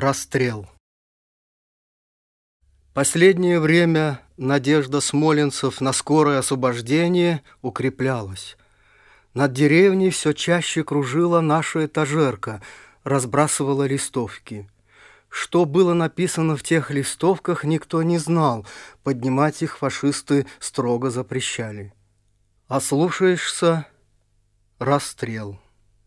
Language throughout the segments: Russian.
Расстрел. Последнее время надежда смоленцев на скорое освобождение укреплялась. Над деревней все чаще кружила наша этажерка, разбрасывала листовки. Что было написано в тех листовках, никто не знал, поднимать их фашисты строго запрещали. А слушаешься — расстрел.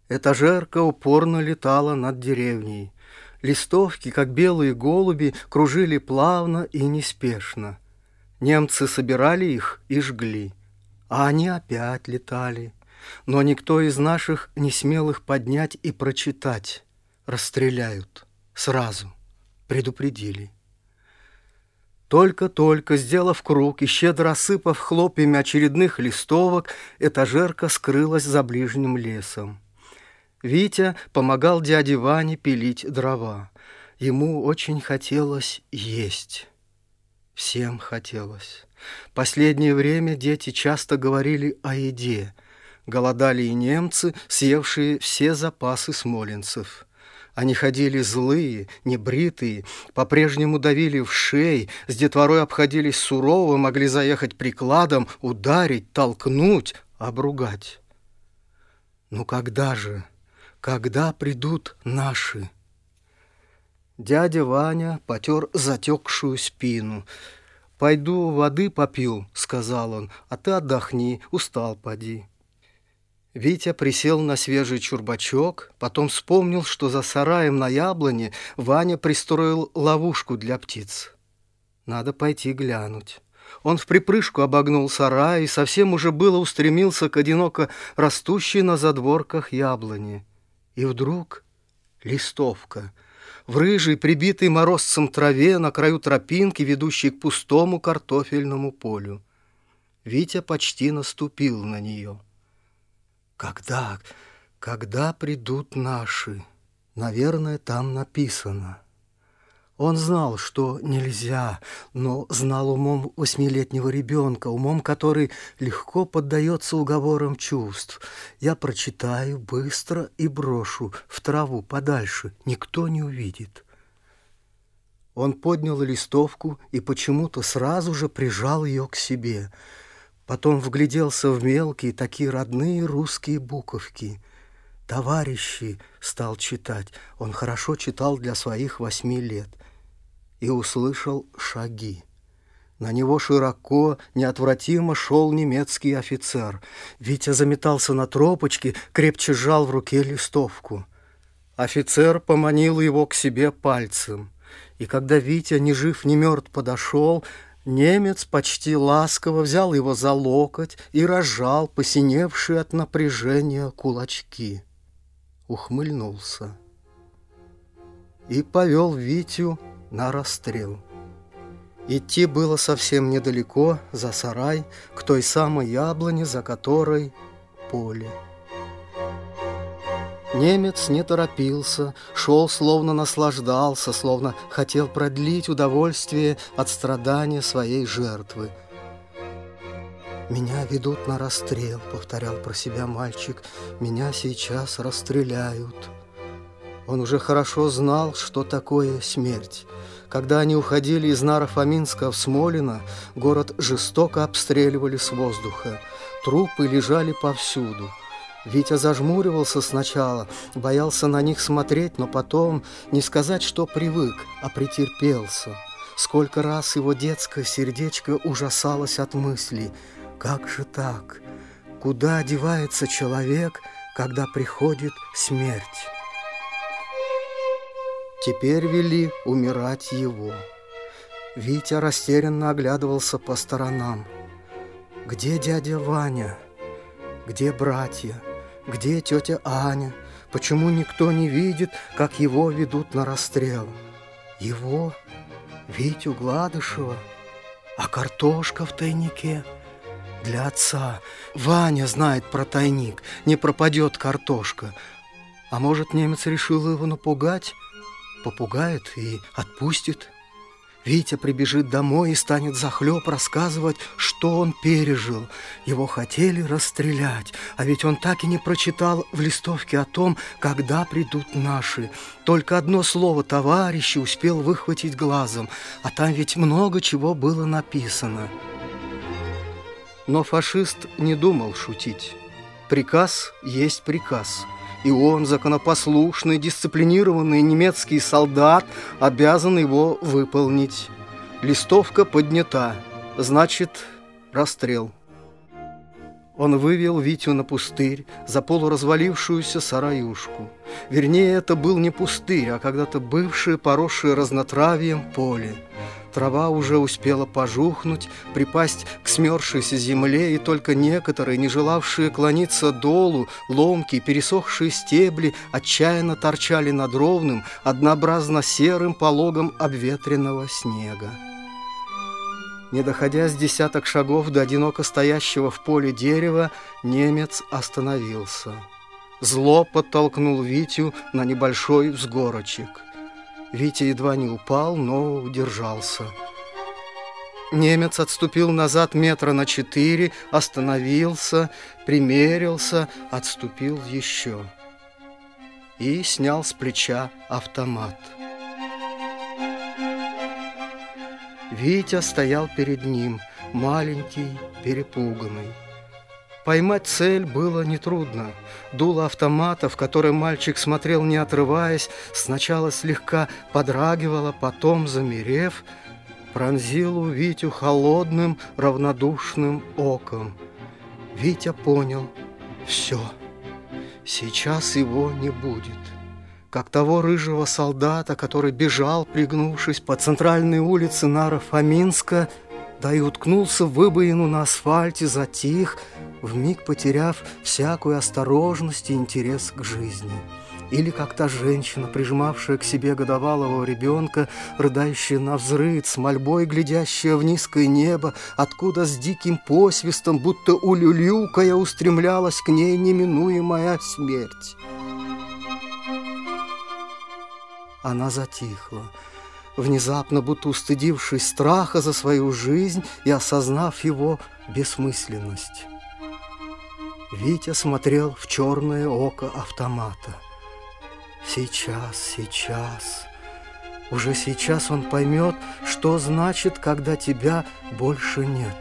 Этажерка упорно летала над деревней. Листовки, как белые голуби, кружили плавно и неспешно. Немцы собирали их и жгли. А они опять летали. Но никто из наших не смел их поднять и прочитать. Расстреляют. Сразу. Предупредили. Только-только, сделав круг и щедро осыпав хлопьями очередных листовок, этажерка скрылась за ближним лесом. Витя помогал дяде Ване пилить дрова. Ему очень хотелось есть. Всем хотелось. Последнее время дети часто говорили о еде. Голодали и немцы, съевшие все запасы смоленцев. Они ходили злые, небритые, по-прежнему давили в шеи, с детворой обходились сурово, могли заехать прикладом, ударить, толкнуть, обругать. Ну когда же когда придут наши? Дядя Ваня потер затекшую спину. «Пойду воды попью», — сказал он, — «а ты отдохни, устал поди». Витя присел на свежий чурбачок, потом вспомнил, что за сараем на яблоне Ваня пристроил ловушку для птиц. Надо пойти глянуть. Он в припрыжку обогнул сарай и совсем уже было устремился к одиноко растущей на задворках яблони. И вдруг листовка. В рыжей, прибитой морозцем траве на краю тропинки, ведущей к пустому картофельному полю. Витя почти наступил на нее. Когда, когда придут наши? Наверное, там написано. Он знал, что нельзя, но знал умом восьмилетнего ребенка, умом, который легко поддается уговорам чувств. Я прочитаю быстро и брошу в траву подальше, никто не увидит. Он поднял листовку и почему-то сразу же прижал ее к себе. Потом вгляделся в мелкие, такие родные русские буковки. «Товарищи!» — стал читать. Он хорошо читал для своих восьми лет и услышал шаги. На него широко, неотвратимо шел немецкий офицер. Витя заметался на тропочке, крепче сжал в руке листовку. Офицер поманил его к себе пальцем. И когда Витя, ни жив, ни мертв, подошел, немец почти ласково взял его за локоть и разжал посиневшие от напряжения кулачки. Ухмыльнулся и повел Витю на расстрел. Идти было совсем недалеко, за сарай, к той самой яблоне, за которой поле. Немец не торопился, шел, словно наслаждался, словно хотел продлить удовольствие от страдания своей жертвы. «Меня ведут на расстрел», — повторял про себя мальчик, — «меня сейчас расстреляют». Он уже хорошо знал, что такое смерть. Когда они уходили из Наро-Фоминска в Смолино, город жестоко обстреливали с воздуха. Трупы лежали повсюду. Витя зажмуривался сначала, боялся на них смотреть, но потом не сказать, что привык, а претерпелся. Сколько раз его детское сердечко ужасалось от мысли. Как же так? Куда девается человек, когда приходит смерть? Теперь вели умирать его. Витя растерянно оглядывался по сторонам. Где дядя Ваня? Где братья? Где тетя Аня? Почему никто не видит, как его ведут на расстрел? Его? Витю Гладышева? А картошка в тайнике? Для отца. Ваня знает про тайник. Не пропадет картошка. А может, немец решил его напугать? Попугает и отпустит. Витя прибежит домой и станет захлеб рассказывать, что он пережил. Его хотели расстрелять, а ведь он так и не прочитал в листовке о том, когда придут наши. Только одно слово «товарищи» успел выхватить глазом, а там ведь много чего было написано. Но фашист не думал шутить. Приказ есть приказ – и он, законопослушный, дисциплинированный немецкий солдат, обязан его выполнить. Листовка поднята, значит, расстрел. Он вывел Витю на пустырь за полуразвалившуюся сараюшку. Вернее, это был не пустырь, а когда-то бывшее, поросшее разнотравьем поле. Трава уже успела пожухнуть, припасть к смерзшейся земле, и только некоторые, не желавшие клониться долу, ломкие, пересохшие стебли отчаянно торчали над ровным, однообразно серым пологом обветренного снега. Не доходя с десяток шагов до одиноко стоящего в поле дерева, немец остановился. Зло подтолкнул Витю на небольшой взгорочек – Витя едва не упал, но удержался. Немец отступил назад метра на четыре, остановился, примерился, отступил еще и снял с плеча автомат. Витя стоял перед ним, маленький, перепуганный. Поймать цель было нетрудно. Дуло автомата, в который мальчик смотрел не отрываясь, сначала слегка подрагивало, потом, замерев, пронзило Витю холодным, равнодушным оком. Витя понял — все, сейчас его не будет как того рыжего солдата, который бежал, пригнувшись по центральной улице Наро-Фоминска, да и уткнулся в выбоину на асфальте, затих, вмиг потеряв всякую осторожность и интерес к жизни. Или как та женщина, прижимавшая к себе годовалого ребенка, рыдающая на взрыв, с мольбой глядящая в низкое небо, откуда с диким посвистом, будто улюлюкая, устремлялась к ней неминуемая смерть. Она затихла, внезапно будто устыдившись страха за свою жизнь и осознав его бессмысленность. Витя смотрел в черное око автомата. Сейчас, сейчас, уже сейчас он поймет, что значит, когда тебя больше нет.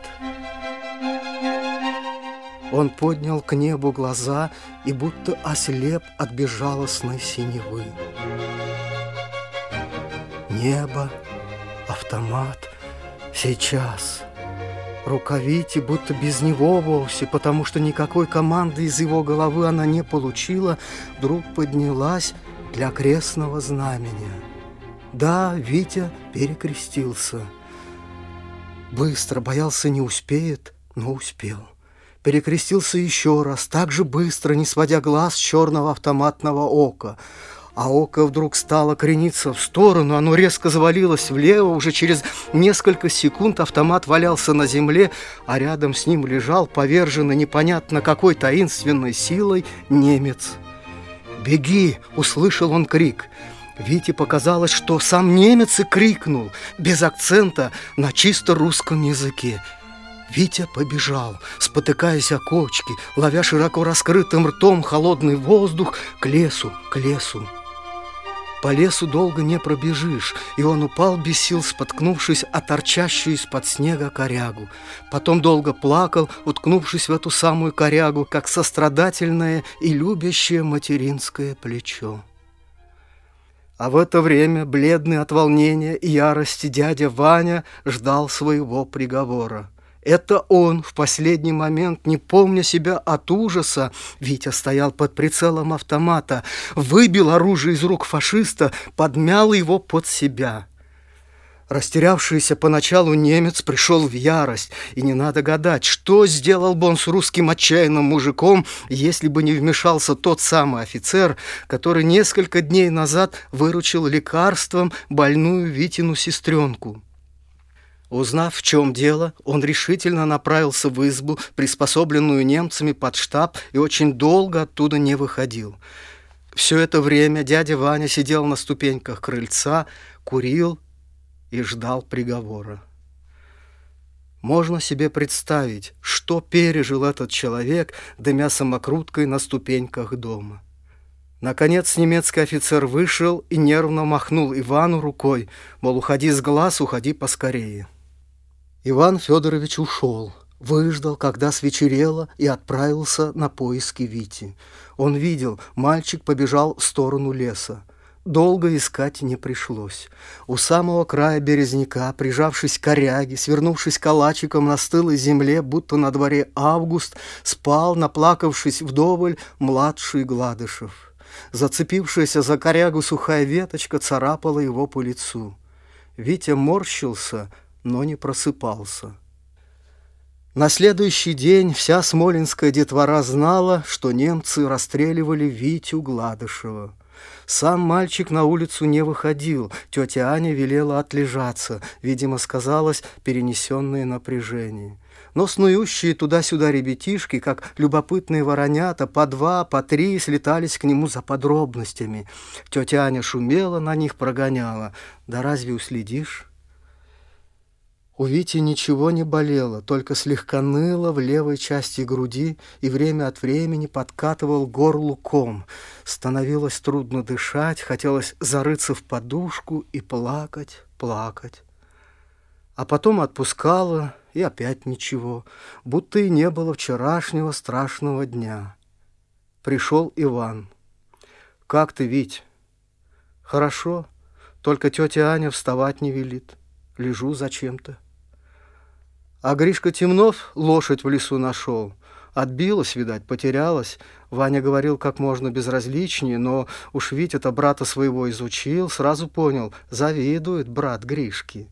Он поднял к небу глаза и будто ослеп от безжалостной синевы. Небо, автомат, сейчас — Рукавити будто без него вовсе, потому что никакой команды из его головы она не получила, вдруг поднялась для крестного знамения. Да, Витя перекрестился. Быстро, боялся не успеет, но успел. Перекрестился еще раз, так же быстро, не сводя глаз черного автоматного ока — а око вдруг стало крениться в сторону, оно резко завалилось влево, уже через несколько секунд автомат валялся на земле, а рядом с ним лежал, поверженный непонятно какой таинственной силой, немец. «Беги!» — услышал он крик. Вите показалось, что сам немец и крикнул, без акцента, на чисто русском языке. Витя побежал, спотыкаясь о кочки, ловя широко раскрытым ртом холодный воздух к лесу, к лесу. По лесу долго не пробежишь, и он упал без сил, споткнувшись о торчащую из-под снега корягу. Потом долго плакал, уткнувшись в эту самую корягу, как сострадательное и любящее материнское плечо. А в это время, бледный от волнения и ярости, дядя Ваня ждал своего приговора. Это он в последний момент, не помня себя от ужаса, Витя стоял под прицелом автомата, выбил оружие из рук фашиста, подмял его под себя. Растерявшийся поначалу немец пришел в ярость, и не надо гадать, что сделал бы он с русским отчаянным мужиком, если бы не вмешался тот самый офицер, который несколько дней назад выручил лекарством больную Витину сестренку. Узнав, в чем дело, он решительно направился в избу, приспособленную немцами под штаб, и очень долго оттуда не выходил. Все это время дядя Ваня сидел на ступеньках крыльца, курил и ждал приговора. Можно себе представить, что пережил этот человек, дымя самокруткой на ступеньках дома. Наконец немецкий офицер вышел и нервно махнул Ивану рукой, мол, уходи с глаз, уходи поскорее. Иван Федорович ушел, выждал, когда свечерело, и отправился на поиски Вити. Он видел, мальчик побежал в сторону леса. Долго искать не пришлось. У самого края березняка, прижавшись к коряге, свернувшись калачиком на стылой земле, будто на дворе август, спал, наплакавшись вдоволь, младший Гладышев. Зацепившаяся за корягу сухая веточка царапала его по лицу. Витя морщился, но не просыпался. На следующий день вся смолинская детвора знала, что немцы расстреливали Витю Гладышева. Сам мальчик на улицу не выходил, тетя Аня велела отлежаться, видимо, сказалось перенесенное напряжение. Но снующие туда-сюда ребятишки, как любопытные воронята, по два, по три слетались к нему за подробностями. Тетя Аня шумела на них, прогоняла. Да разве уследишь? У Вити ничего не болело, только слегка ныло в левой части груди и время от времени подкатывал горлу ком. Становилось трудно дышать, хотелось зарыться в подушку и плакать, плакать. А потом отпускало, и опять ничего, будто и не было вчерашнего страшного дня. Пришел Иван. «Как ты, Вить?» «Хорошо, только тетя Аня вставать не велит. Лежу зачем-то». А Гришка Темнов лошадь в лесу нашел. Отбилась, видать, потерялась. Ваня говорил как можно безразличнее, но уж Витя-то брата своего изучил, сразу понял, завидует брат Гришки.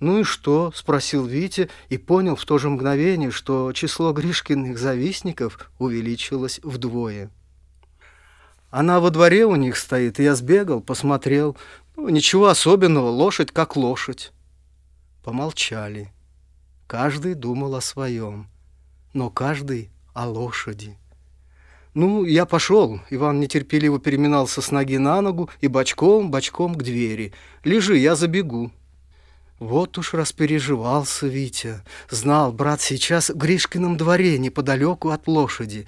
«Ну и что?» – спросил Витя и понял в то же мгновение, что число Гришкиных завистников увеличилось вдвое. Она во дворе у них стоит, и я сбегал, посмотрел. Ну, ничего особенного, лошадь как лошадь. Помолчали. Каждый думал о своем, но каждый о лошади. Ну, я пошел. Иван нетерпеливо переминался с ноги на ногу и бочком, бочком к двери. Лежи, я забегу. Вот уж распереживался Витя. Знал, брат сейчас в Гришкином дворе, неподалеку от лошади.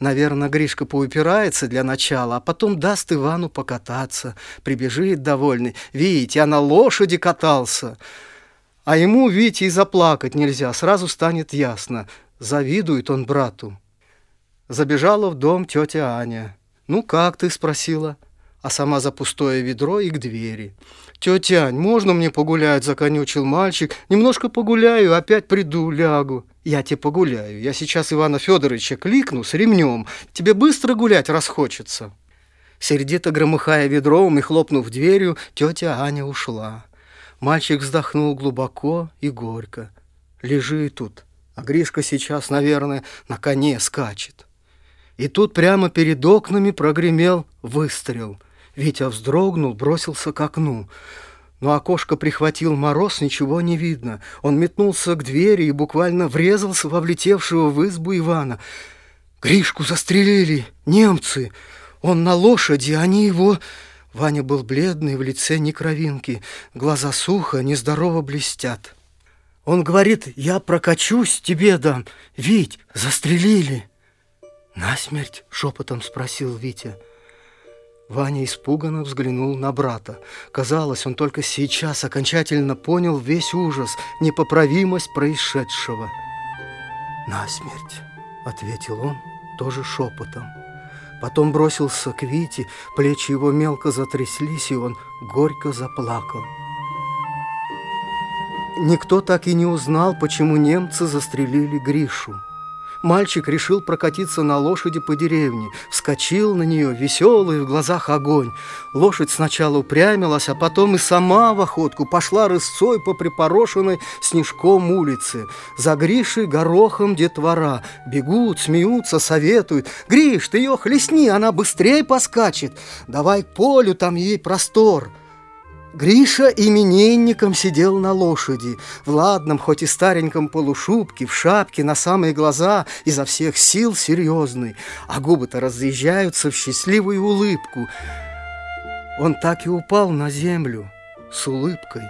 Наверное, Гришка поупирается для начала, а потом даст Ивану покататься. Прибежит довольный. Видите, я на лошади катался. А ему, Вите, и заплакать нельзя, сразу станет ясно. Завидует он брату. Забежала в дом тетя Аня. «Ну как ты?» – спросила. А сама за пустое ведро и к двери. «Тетя Ань, можно мне погулять?» – законючил мальчик. «Немножко погуляю, опять приду, лягу». «Я тебе погуляю. Я сейчас Ивана Федоровича кликну с ремнем. Тебе быстро гулять расхочется». Сердито громыхая ведром и хлопнув дверью, тетя Аня ушла. Мальчик вздохнул глубоко и горько. Лежи тут, а Гришка сейчас, наверное, на коне скачет. И тут прямо перед окнами прогремел выстрел. Витя вздрогнул, бросился к окну. Но окошко прихватил мороз, ничего не видно. Он метнулся к двери и буквально врезался во влетевшего в избу Ивана. Гришку застрелили немцы. Он на лошади, они его... Ваня был бледный, в лице ни кровинки, глаза сухо, нездорово блестят. Он говорит, я прокачусь, тебе дам. Вить, застрелили. Насмерть? Шепотом спросил Витя. Ваня испуганно взглянул на брата. Казалось, он только сейчас окончательно понял весь ужас, непоправимость происшедшего. «Насмерть», — ответил он тоже шепотом. Потом бросился к Вите, плечи его мелко затряслись, и он горько заплакал. Никто так и не узнал, почему немцы застрелили Гришу. Мальчик решил прокатиться на лошади по деревне. Вскочил на нее, веселый, в глазах огонь. Лошадь сначала упрямилась, а потом и сама в охотку пошла рысцой по припорошенной снежком улице. За Гришей горохом детвора. Бегут, смеются, советуют. «Гриш, ты ее хлестни, она быстрее поскачет. Давай полю, там ей простор». Гриша именинником сидел на лошади, в ладном, хоть и стареньком полушубке, в шапке, на самые глаза, изо всех сил серьезный, а губы-то разъезжаются в счастливую улыбку. Он так и упал на землю с улыбкой.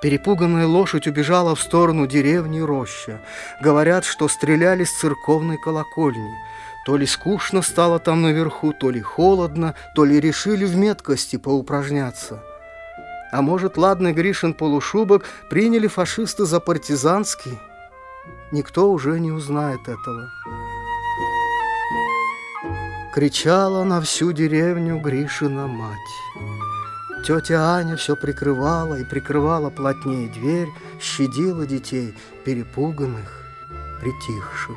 Перепуганная лошадь убежала в сторону деревни Роща. Говорят, что стреляли с церковной колокольни. То ли скучно стало там наверху, то ли холодно, то ли решили в меткости поупражняться. А может, ладный Гришин полушубок приняли фашисты за партизанский? Никто уже не узнает этого. Кричала на всю деревню Гришина мать. Тетя Аня все прикрывала и прикрывала плотнее дверь, щадила детей, перепуганных, притихших.